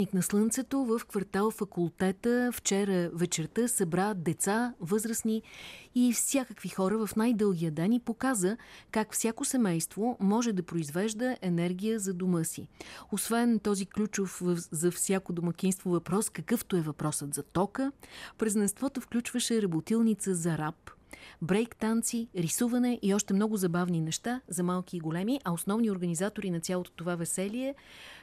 на Слънцето в квартал факултета вчера вечерта събра деца, възрастни и всякакви хора в най-дългия ден и показа как всяко семейство може да произвежда енергия за дома си. Освен този ключов за всяко домакинство въпрос, какъвто е въпросът за тока, празненството включваше работилница за раб, брейк танци, рисуване и още много забавни неща за малки и големи, а основни организатори на цялото това веселие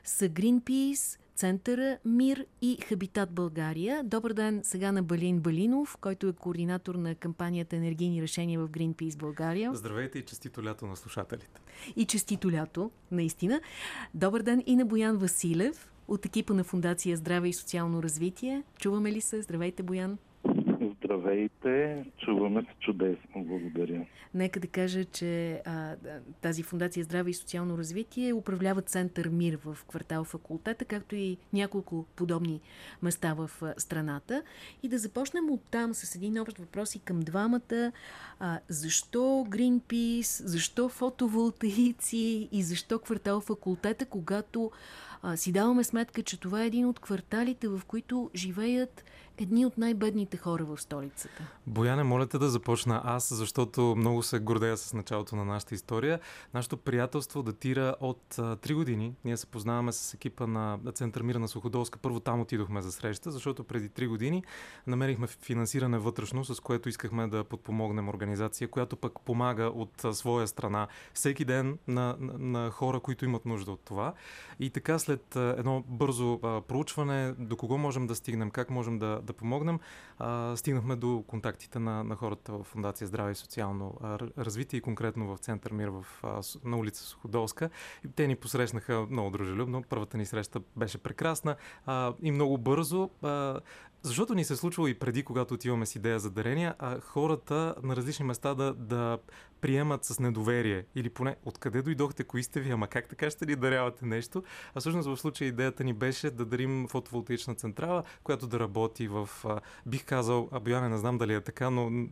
са Greenpeace, Центъра Мир и Хабитат България. Добър ден сега на Балин Балинов, който е координатор на кампанията Енергийни решения в Greenpeace България. Здравейте и честито лято на слушателите. И честито лято, наистина. Добър ден и на Боян Василев от екипа на Фундация Здраве и социално развитие. Чуваме ли се? Здравейте, Боян. Здравейте, чуваме се чудесно, благодаря. Нека да кажа, че а, тази фундация Здраве и социално развитие управлява Център Мир в квартал Факултета, както и няколко подобни места в страната. И да започнем от там с един общ въпрос и към двамата. А, защо Greenpeace, защо фотоволтаици и защо квартал Факултета, когато а, си даваме сметка, че това е един от кварталите, в които живеят едни от най-бедните хора в столицата. Бояне, моля те да започна аз, защото много се гордея с началото на нашата история. Нашето приятелство датира от а, 3 години. Ние се познаваме с екипа на Център Мира на Суходолска. Първо там отидохме за среща, защото преди 3 години намерихме финансиране вътрешно, с което искахме да подпомогнем организация, която пък помага от а, своя страна всеки ден на, на, на хора, които имат нужда от това. И така след а, едно бързо проучване, до кого можем да стигнем, как можем да, да помогнем, а, стигнахме до контактите на, на хората в Фундация Здраве и социално развитие и конкретно в Център Мир в, а, на улица Суходолска. И те ни посрещнаха много дружелюбно. Първата ни среща беше прекрасна а, и много бързо. А, защото ни се е случвало и преди, когато отиваме с идея за дарения, а хората на различни места да, да приемат с недоверие. Или поне откъде дойдохте, кои сте ви, ама как така ще ни дарявате нещо? А всъщност в случая идеята ни беше да дарим фотоволтаична централа, която да работи в, бих казал, а Бояне, не знам дали е така, но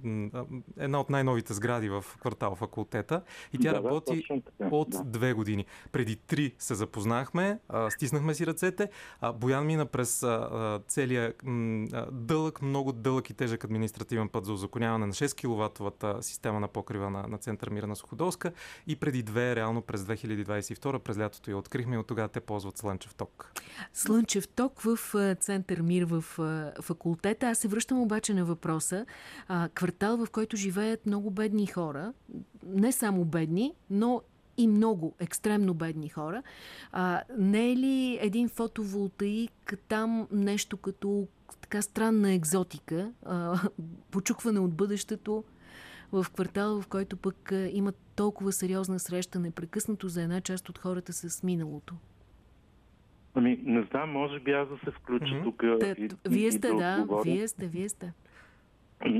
една от най-новите сгради в квартал факултета. И тя да, работи да, от да. две години. Преди три се запознахме, стиснахме си ръцете. Боян мина през целия дълъг, много дълъг и тежък административен път за узаконяване на 6 киловатовата система на покрива на, на Център Мира на Суходолска и преди две, реално през 2022, през лятото я открихме и от тогава те ползват слънчев ток. Слънчев ток в Център Мир в факултета. Аз се връщам обаче на въпроса. Квартал, в който живеят много бедни хора, не само бедни, но и много екстремно бедни хора. А, не е ли един фотоволтаик там нещо като така странна екзотика, а, почукване от бъдещето в квартал, в който пък има толкова сериозна среща непрекъснато за една част от хората с миналото? Ами, не знам, може би аз да се включа mm-hmm. тук. Та, и, вие сте, и да, да вие сте, вие сте.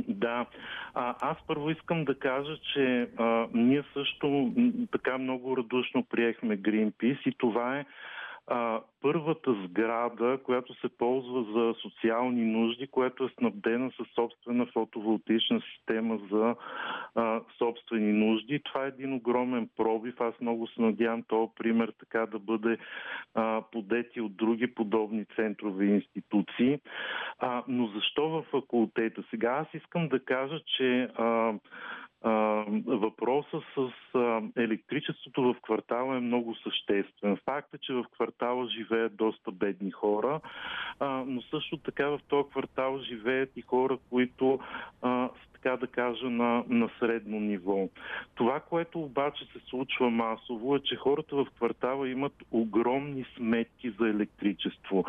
Да, а, аз първо искам да кажа, че а, ние също така много радушно приехме Greenpeace и това е а, първата сграда, която се ползва за социални нужди, която е снабдена с собствена фотоволтична система за а, собствени нужди. Това е един огромен пробив. Аз много се надявам този пример така да бъде а, подети от други подобни центрове и институции. А, но защо в факултета? Сега аз искам да кажа, че а, въпроса с електричеството в квартала е много съществен. Факт е, че в квартала живеят доста бедни хора, но също така в този квартал живеят и хора, които а, така да кажа, на, на средно ниво. Това, което обаче се случва масово е, че хората в квартала имат огромни сметки за електричество.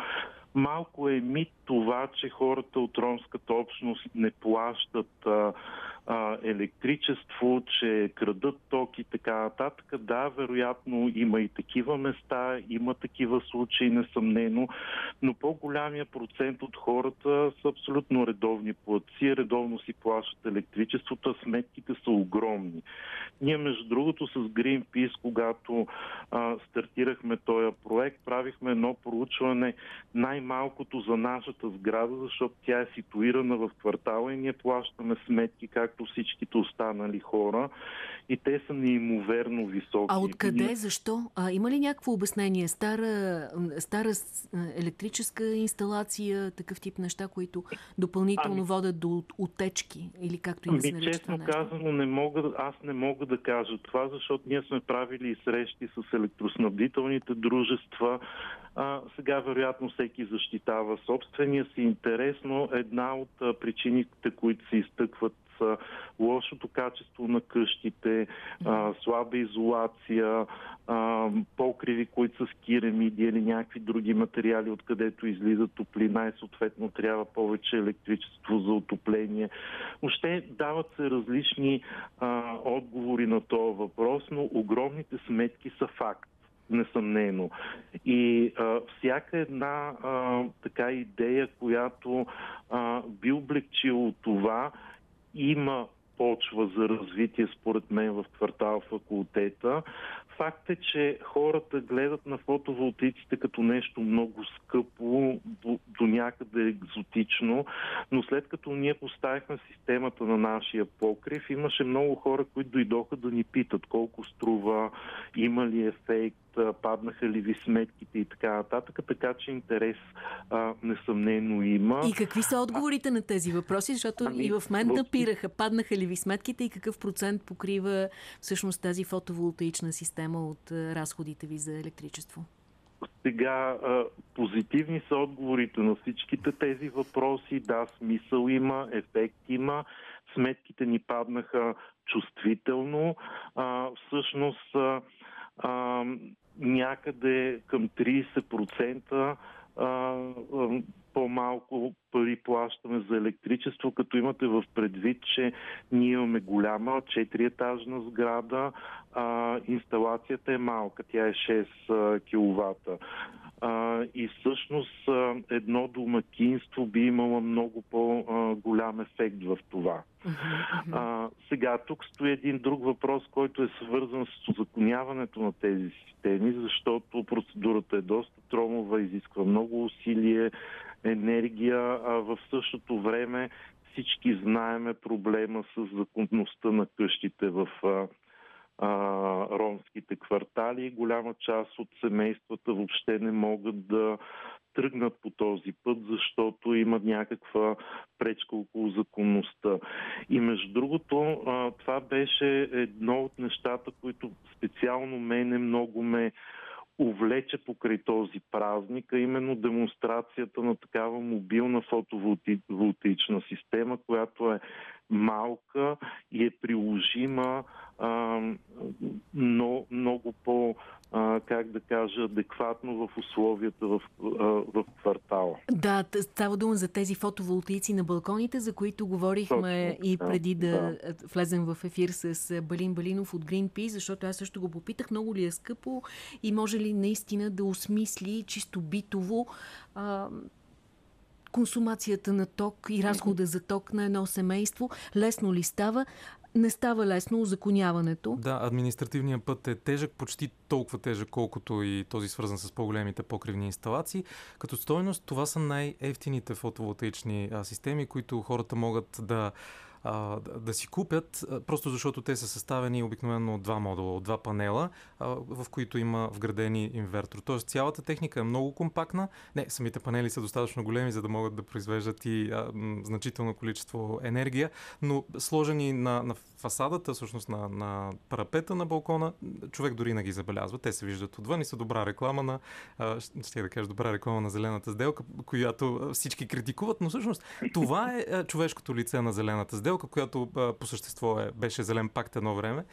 Малко е мит това, че хората от ромската общност не плащат а, а, електричество, че крадат ток и така нататък. Да, вероятно има и такива места, има такива случаи, несъмнено, но по-голямия процент от хората са абсолютно редовни платци, редовно си плащат електричеството, сметките са огромни. Ние, между другото, с Greenpeace, когато а, стартирахме този проект, правихме едно проучване най-малкото за нашата сграда, защото тя е ситуирана в квартала и ние плащаме сметки както както всичките останали хора и те са неимоверно високи. А откъде? Защо? А, има ли някакво обяснение? Стара, стара електрическа инсталация, такъв тип неща, които допълнително ами, водят до отечки или както и да се ами, нарича Честно казано, не мога, аз не мога да кажа това, защото ние сме правили срещи с електроснабдителните дружества. А, сега вероятно всеки защитава собствения си интерес, но една от причините, които се изтъкват са лошото качество на къщите, а, слаба изолация, а, покриви, които са с киремиди или някакви други материали, откъдето излиза топлина и съответно трябва повече електричество за отопление. Още дават се различни а, отговори на този въпрос, но огромните сметки са факт несъмнено. И а, всяка една а, така идея, която а, би облегчило това, има почва за развитие, според мен, в квартал факултета. Факт е, че хората гледат на фотоволтиците като нещо много скъпо, до, до някъде екзотично, но след като ние поставихме системата на нашия покрив, имаше много хора, които дойдоха да ни питат колко струва, има ли ефект, паднаха ли ви сметките и така нататък, така че интерес а, несъмнено има. И какви са отговорите а, на тези въпроси? Защото ами, и в мен напираха, паднаха ли ви сметките и какъв процент покрива всъщност тази фотоволтаична система от разходите ви за електричество? Сега, позитивни са отговорите на всичките тези въпроси. Да, смисъл има, ефект има. Сметките ни паднаха чувствително. А, всъщност, а, някъде към 30% по-малко пари плащаме за електричество, като имате в предвид, че ние имаме голяма 4-етажна сграда, а, инсталацията е малка, тя е 6 кВт. А, и всъщност едно домакинство би имало много по-голям ефект в това. А, сега, тук стои един друг въпрос, който е свързан с озаконяването на тези системи, защото процедурата е доста тромова, изисква много усилие, енергия, а в същото време всички знаеме проблема с законността на къщите в а, а, ромските квартали. Голяма част от семействата въобще не могат да тръгнат по този път, защото имат някаква пречка около законността. И между другото, това беше едно от нещата, които специално мене много ме увлече покрай този празник, а именно демонстрацията на такава мобилна фотоволтаична система, която е малка и е приложима а, но, много по, а, как да кажа, адекватно в условията в, а, в квартала. Да, става дума за тези фотоволтаици на балконите, за които говорихме Точно, и преди да, да влезем в ефир с Балин Балинов от Greenpeace, защото аз също го попитах, много ли е скъпо и може ли наистина да осмисли чисто битово а, консумацията на ток и разхода за ток на едно семейство. Лесно ли става? Не става лесно озаконяването. Да, административният път е тежък, почти толкова тежък, колкото и този свързан с по-големите покривни инсталации. Като стойност това са най-ефтините фотоволтаични системи, които хората могат да а, да си купят, просто защото те са съставени обикновено от два модула, от два панела, а, в които има вградени инвертор. Тоест цялата техника е много компактна. Не, самите панели са достатъчно големи, за да могат да произвеждат и а, значително количество енергия, но сложени на, на фасадата, всъщност на, на парапета на балкона, човек дори не ги забелязва. Те се виждат отвън и са добра реклама на, а, ще да кажа, добра реклама на зелената сделка, която всички критикуват, но всъщност това е човешкото лице на зелената сделка сделка, която а, по същество е, беше зелен пакт едно време.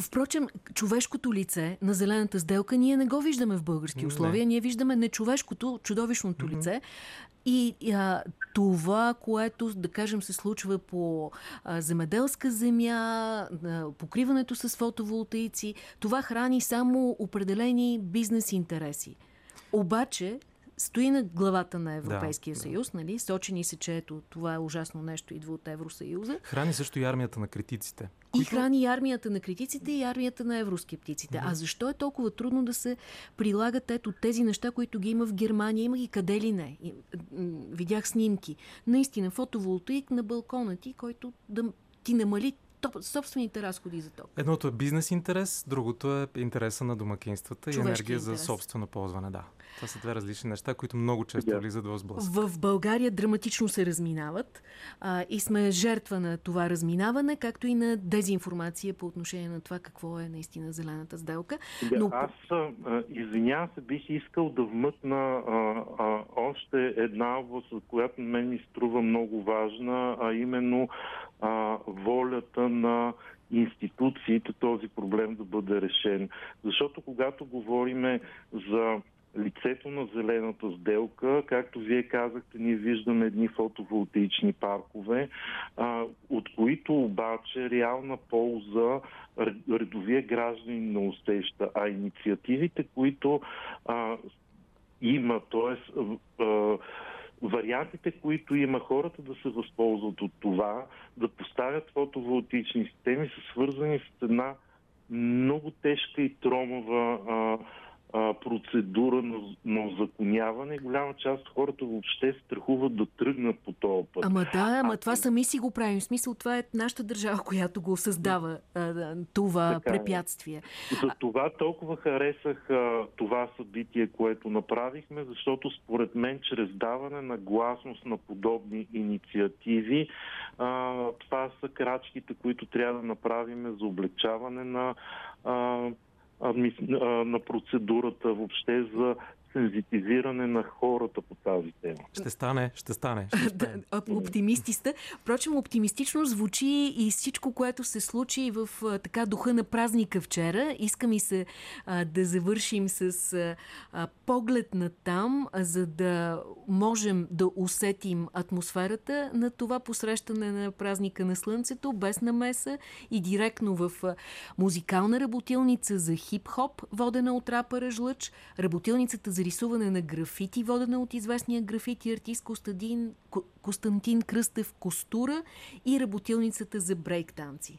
Впрочем, човешкото лице на зелената сделка ние не го виждаме в български условия. Не. Ние виждаме нечовешкото, чудовищното mm-hmm. лице. И а, това, което, да кажем, се случва по а, земеделска земя, а, покриването с фотоволтаици, това храни само определени бизнес интереси. Обаче, стои на главата на Европейския да, съюз, да. нали? Сочени се, че ето това е ужасно нещо, идва от Евросъюза. Храни също и армията на критиците. И които... храни и армията на критиците и армията на евроскептиците. Да. А защо е толкова трудно да се прилагат ето тези неща, които ги има в Германия? Има ги къде ли не? Видях снимки. Наистина, фотоволтаик на балкона ти, който да ти намали собствените разходи за ток. Едното е бизнес интерес, другото е интереса на домакинствата Човешки и енергия интерес. за собствено ползване. Да. Това са две различни неща, които много често yeah. влизат в сблъсък. В България драматично се разминават а, и сме жертва на това разминаване, както и на дезинформация по отношение на това какво е наистина зелената сделка. Yeah, Но... Аз, извинявам се, бих искал да вмъкна а, а, още една област, която мен ми струва много важна, а именно а, волята на институциите този проблем да бъде решен. Защото когато говориме за лицето на зелената сделка, както вие казахте, ние виждаме едни фотоволтаични паркове, а, от които обаче реална полза редовия гражданин не усеща, а инициативите, които а, има, т.е вариантите, които има хората да се възползват от това, да поставят фотоволтични системи, са свързани с една много тежка и тромава а, а, процедура на, на озаконяване. Голяма част от хората въобще страхуват да тръгнат по този път. Ама да, ама а, това сами си го правим. В смисъл, това е нашата държава, която го създава а, това така, е. препятствие. За това толкова харесах а, това събитие, което направихме, защото според мен, чрез даване на гласност на подобни инициативи, а, това са крачките, които трябва да направим за облегчаване на а, на процедурата въобще за сензитизиране на хората по тази тема. Ще стане, ще стане. Ще стане. Оптимисти сте. Впрочем, оптимистично звучи и всичко, което се случи в така духа на празника вчера. Искам и се а, да завършим с а, поглед на там, за да можем да усетим атмосферата на това посрещане на празника на Слънцето, без намеса и директно в музикална работилница за хип-хоп, водена от рапъра Жлъч, работилницата за рисуване на графити, водена от известния графити артист Костадин, Константин Кръстев Костура и работилницата за брейк танци.